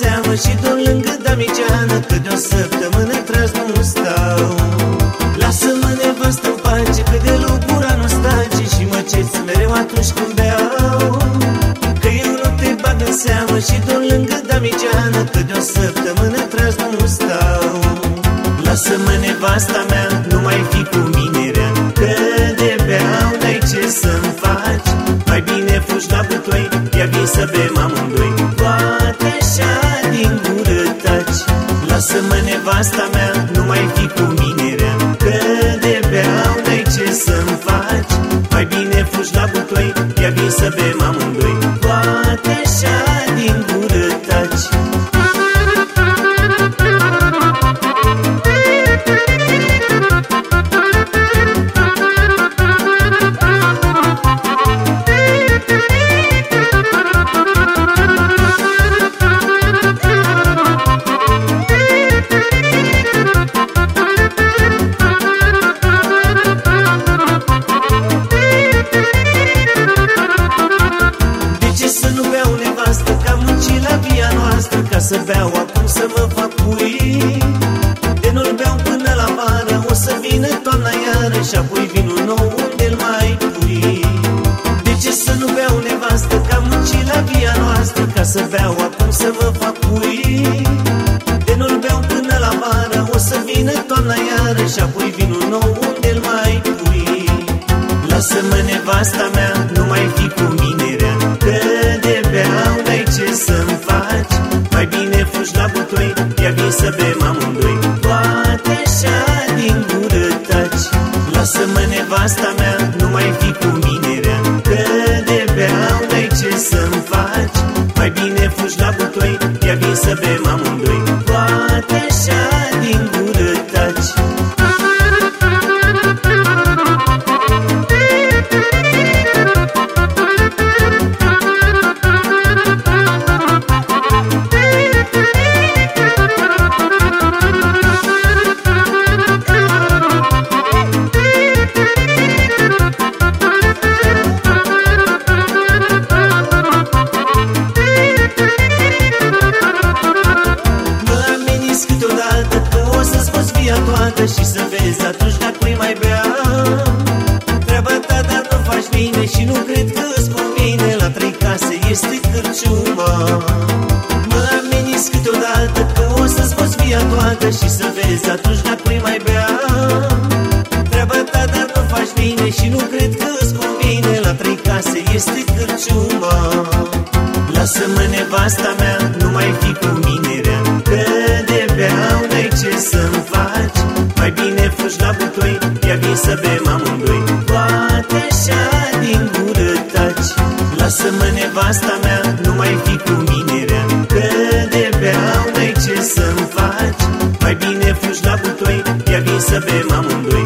seamă Și tu lângă damigeană Cât de o săptămână tras nu stau. Lasă-mă nevastă în pace Că de locura nu stace Și mă cerți mereu atunci când beau. Că eu nu te bag în seamă Și tu lângă damigeană Cât de o săptămână tras nu stau. Lasă-mă nevasta mea Nu mai fi cu mine rea Că de beau n-ai ce să-mi faci. Mai bine fugi la butoi Ia vin să bem nevasta mea Nu mai fi cu mine rea. Că de beau n-ai ce să-mi faci? Mai bine fugi la butoi Ia vin să bem amândoi Ca să beau acum să mă fac pui De nu-l beau până la vară O să vină toamna iară Și apoi vinul nou unde-l mai pui. De ce să nu beau nevastă Că am muncit la via noastră? Ca să beau acum să mă fac pui De nu-l beau până la vară O să vină toamna iară Și apoi vinul nou unde-l mai pui. Lasă-mă nevasta mea, nu mai nevasta mea, nu mai fi cu mine rea. Că de beau n-ai ce să-mi faci? Mai bine fugi la butoi, ia vin să bem via toată Și să vezi atunci dacă îi mai bea. Treaba ta, dar nu faci bine și nu cred că îți convine. La trei case este cârciuma. Mă ameninți câteodată că o să-ți poți via toată Și să vezi atunci dacă îi mai bea. Treaba ta, dar nu faci bine și nu cred că îți convine. La trei case este cârciuma. Lasă-mă nevasta mea, nu mai fi cu mine rea Că de beau n-ai ce să-mi faci Mai bine fugi la butoi, ia vin să bem amândoi. Poate așa din gură taci Lasă-mă nevasta mea, nu mai fi cu mine rea. Că de beau n-ai ce să-mi faci? Mai bine fugi la butoi, ia vin să bem amândoi